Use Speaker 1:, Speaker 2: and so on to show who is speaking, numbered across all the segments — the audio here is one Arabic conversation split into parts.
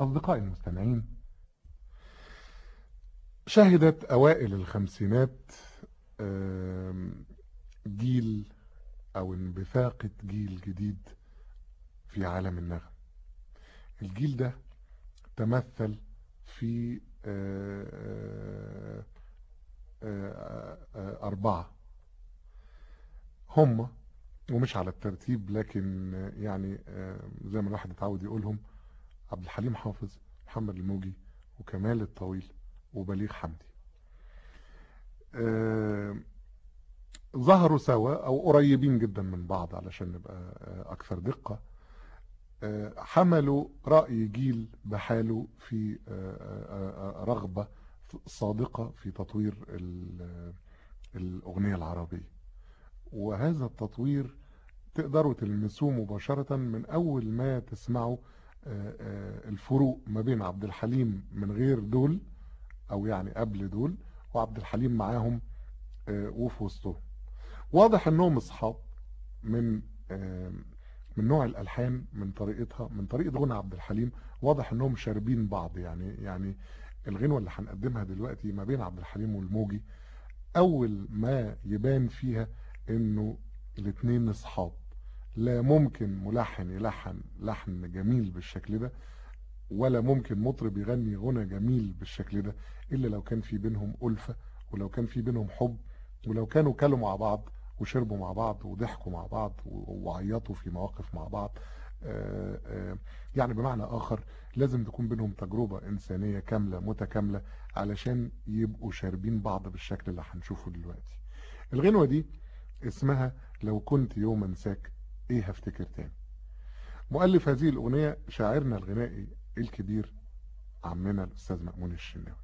Speaker 1: أصدقائي المستمعين شهدت أوائل الخمسينات جيل أو انبثاقة جيل جديد في عالم النغم. الجيل ده تمثل في أربعة. هم ومش على الترتيب لكن يعني زي ما الواحد اتعود يقولهم عبد الحليم حافظ محمد الموجي وكمال الطويل وبليغ حمدي. ظهروا سوا أو قريبين جدا من بعض علشان نبقى أكثر دقة. حملوا رأي جيل بحاله في رغبة صادقة في تطوير الأغنية العربية. وهذا التطوير تقدروا تلمسوه مباشرة من أول ما تسمعوا الفروق ما بين عبد الحليم من غير دول أو يعني قبل دول وعبد الحليم معاهم وفي وسطهم. واضح أنهم أصحاب من من نوع الألحان من طريقتها من طريقة غنى عبد الحليم. واضح أنهم شاربين بعض يعني يعني الغنوة اللي هنقدمها دلوقتي ما بين عبد الحليم والموجي أول ما يبان فيها إنه الاثنين أصحاب. لا ممكن ملحن يلحن لحن جميل بالشكل ده ولا ممكن مطرب يغني غنى جميل بالشكل ده إلا لو كان في بينهم ألفة ولو كان في بينهم حب ولو كانوا كلوا مع بعض وشربوا مع بعض وضحكوا مع بعض وعيطوا في مواقف مع بعض. آآ آآ يعني بمعنى آخر لازم تكون بينهم تجربة إنسانية كاملة متكاملة علشان يبقوا شاربين بعض بالشكل اللي هنشوفه دلوقتي. الغنوة دي اسمها لو كنت يوم انساك إيه هفتكر تاني؟ مؤلف هذه الأغنية شاعرنا الغنائي الكبير عمنا الأستاذ مأمون الشناوي.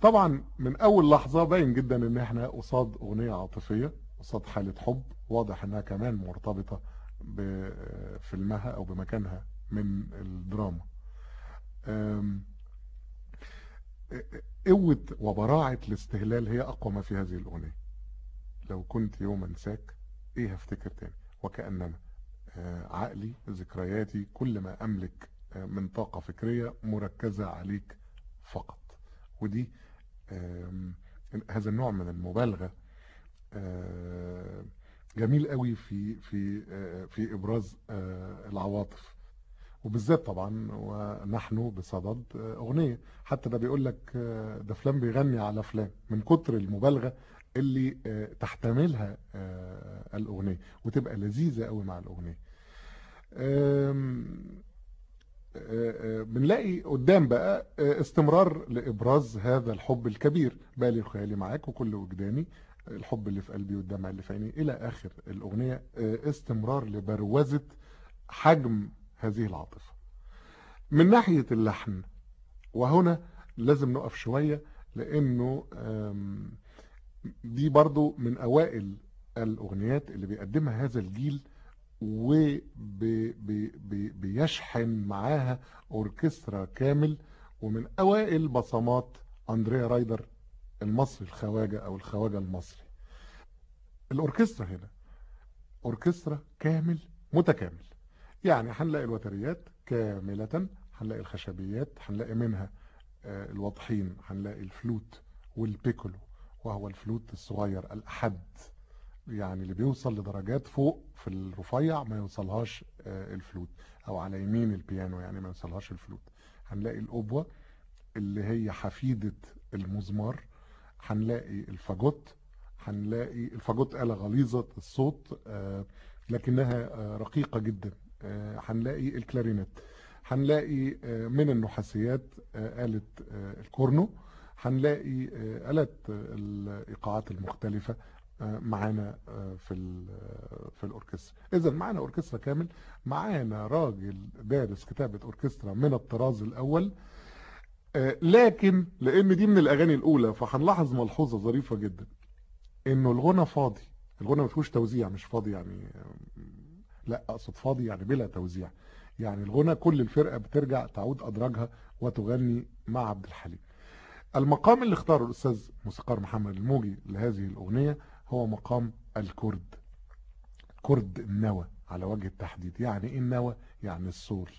Speaker 1: طبعا من أول لحظة باين جدا إن إحنا قصاد أغنية عاطفية قصاد حالة حب واضح إنها كمان مرتبطة بفيلمها أو بمكانها من الدراما. قوة وبراعة الاستهلال هي أقوى ما في هذه الأغنية. لو كنت يوم انساك إيه هفتكر تاني؟ وكأنما. عقلي ذكرياتي كل ما أملك من طاقة فكرية مركزة عليك فقط. ودي هذا النوع من المبالغة جميل قوي في في في إبراز العواطف. وبالذات طبعا ونحن بصدد أغنية. حتى ده بيقول لك ده فلان بيغني على فلان. من كتر المبالغة اللي تحتملها الأغنية وتبقى لذيذة قوي مع الأغنية. بنلاقي قدام بقى استمرار لإبراز هذا الحب الكبير. بالي خيالي معاك وكل وجداني الحب اللي في قلبي والدمع اللي في عيني. إلى آخر الأغنية استمرار لبروزة حجم هذه العاطفة. من ناحية اللحن وهنا لازم نقف شوية لأنه دي برضو من أوائل الأغنيات اللي بيقدمها هذا الجيل وبيشحن معاها أوركسترا كامل ومن أوائل بصمات أندريا رايدر المصري الخواجة أو الخواجة المصري. الأوركسترا هنا أوركسترا كامل متكامل. يعني هنلاقي الوتريات كاملة هنلاقي الخشبيات هنلاقي منها الواضحين هنلاقي الفلوت والبيكولو. وهو الفلوت الصغير الأحد يعني اللي بيوصل لدرجات فوق في الرفيع ما يوصلهاش الفلوت أو على يمين البيانو يعني ما يوصلهاش الفلوت. هنلاقي الأوبوا اللي هي حفيدة المزمار هنلاقي الفاجوت هنلاقي الفاجوت آلة غليظة الصوت لكنها رقيقة جدا. هنلاقي الكلارينت هنلاقي من النحاسيات آلة الكورنو. هنلاقي آلات الإيقاعات المختلفة معانا في في الأوركسترا. إذا معانا أوركسترا كامل معانا راجل دارس كتابة أوركسترا من الطراز الأول لكن لأن دي من الأغاني الأولى فهنلاحظ ملحوظة ظريفة جدا إنه الغنى فاضي. الغنى ما فيهوش توزيع مش فاضي يعني لا أقصد فاضي يعني بلا توزيع. يعني الغنى كل الفرقة بترجع تعود أدراجها وتغني مع عبد الحليم. المقام اللي اختاره الأستاذ موسيقار محمد الموجي لهذه الأغنية هو مقام الكرد. كرد النوى على وجه التحديد. يعني إيه النوى؟ يعني الصول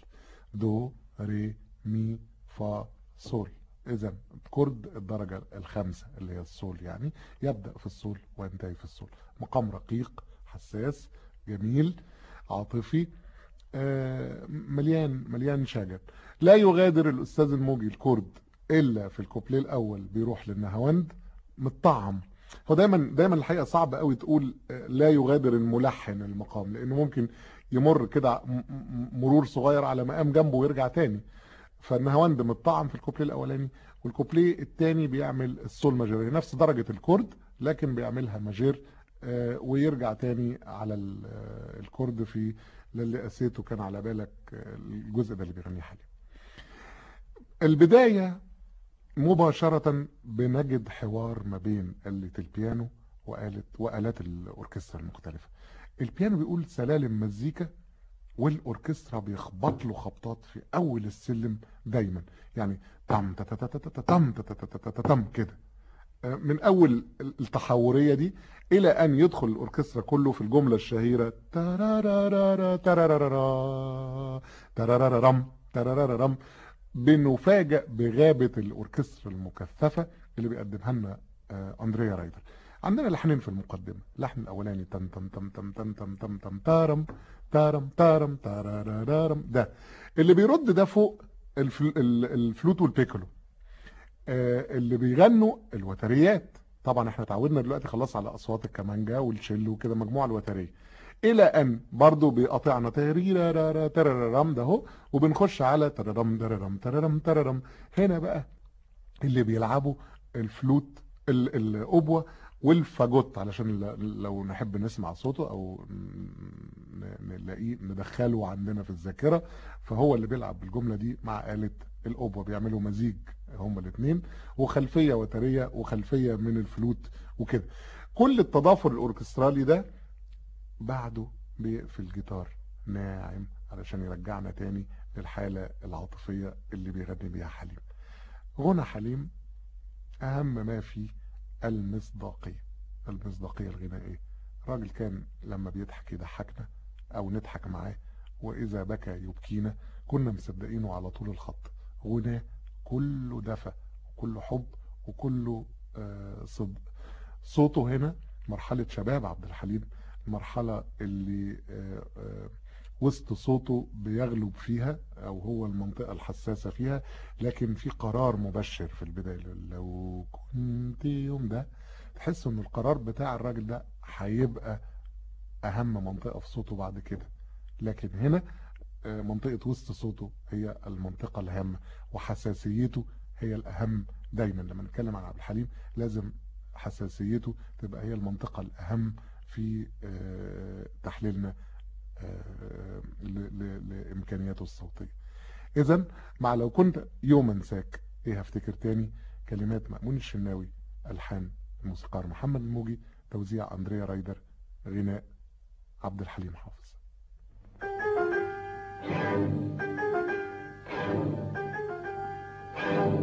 Speaker 1: دو ري مي فا صول إذا كرد الدرجة الخامسة اللي هي الصول يعني. يبدأ في الصول وينتهي في الصول مقام رقيق حساس جميل عاطفي آه، مليان مليان شجن لا يغادر الأستاذ الموجي الكرد إلا في الكوبليه الأول بيروح للنهاوند متطعم. هو دايما دايما الحقيقة صعب قوي تقول آه، لا يغادر الملحن المقام لأنه ممكن يمر كده مرور صغير على مقام جنبه ويرجع تاني. فالنهاوند متطعم في الكوبليه الأولاني والكوبليه الثاني بيعمل السول ماجير. نفس درجة الكرد لكن بيعملها ماجير آه، ويرجع تاني على آه، الكرد في للي قسيته كان على بالك الجزء ده اللي بيغنيه حاليا. البداية مباشرة بنجد حوار ما بين آلة البيانو وآلة وآلات الأوركسترا المختلفة. البيانو بيقول سلالم مزيكا والأوركسترا بيخبط له خبطات في أول السلم دايما. يعني تم تم تم كده. من أول التحورية دي إلى أن يدخل الأوركسترا كله في الجملة الشهيرة ترارارارا ترارارارا ترارارارم ترارارارم بنفاجأ بغابة الأوركسترا المكثفة اللي بيقدمها لنا آه، أندريا رايدر. عندنا لحنين في المقدمة. اللحن الأولاني تم تم تم تم تم تم تم تم تارم تارم تارم تارارارم ده. اللي بيرد ده فوق الفل- ال- الفلوت والبيكولو آه، اللي بيغنوا الوتريات. طبعا إحنا اتعودنا دلوقتي خلاص على أصوات الكمانجا والتشيلو وكده مجموعة الوترية. إلى أن برضو بيقاطعنا تريرارارا ترررم ده أهو وبنخش على تررم تررم تررم تررم هنا بقى اللي بيلعبوا الفلوت ال- الاوبوا والفاجوت علشان لو نحب نسمع صوته أو نلاقيه ندخله عندنا في الذاكرة. فهو اللي بيلعب بالجملة دي مع آلة الاوبوا بيعملوا مزيج هما الاثنين وخلفية وترية وخلفية من الفلوت وكده. كل التضافر الأوركسترالي ده بعده بيقفل جيتار ناعم علشان يرجعنا تاني للحالة العاطفية اللي بيغني بيها حليم. غنى حليم أهم ما فيه المصداقية. المصداقية الغنائية. راجل كان لما بيضحك يضحكنا أو نضحك معاه وإذا بكى يبكينا كنا مصدقينه على طول الخط. غناه كله دفى وكله حب وكله آه، صدق. صوته هنا مرحلة شباب عبد الحليم. المرحلة اللي آه، آه، وسط صوته بيغلب فيها أو هو المنطقة الحساسة فيها لكن في قرار مبشر في البداية. لو كنت يوم ده تحس إن القرار بتاع الراجل ده هيبقى أهم منطقة في صوته بعد كده. لكن هنا آه، منطقة وسط صوته هي المنطقة الهامة وحساسيته هي الأهم دايما. لما نتكلم عن عبد الحليم لازم حساسيته تبقى هي المنطقة الأهم في آه، تحليلنا آه، ل- ل- لإمكانياته الصوتية. إذا مع لو كنت يوم انساك إيه هفتكر تاني؟ كلمات مأمون الشناوي ألحان الموسيقار محمد الموجي توزيع أندريا رايدر غناء عبد الحليم حافظ.
Speaker 2: لو كنت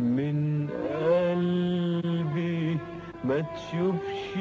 Speaker 2: من قلبي ما تشوفش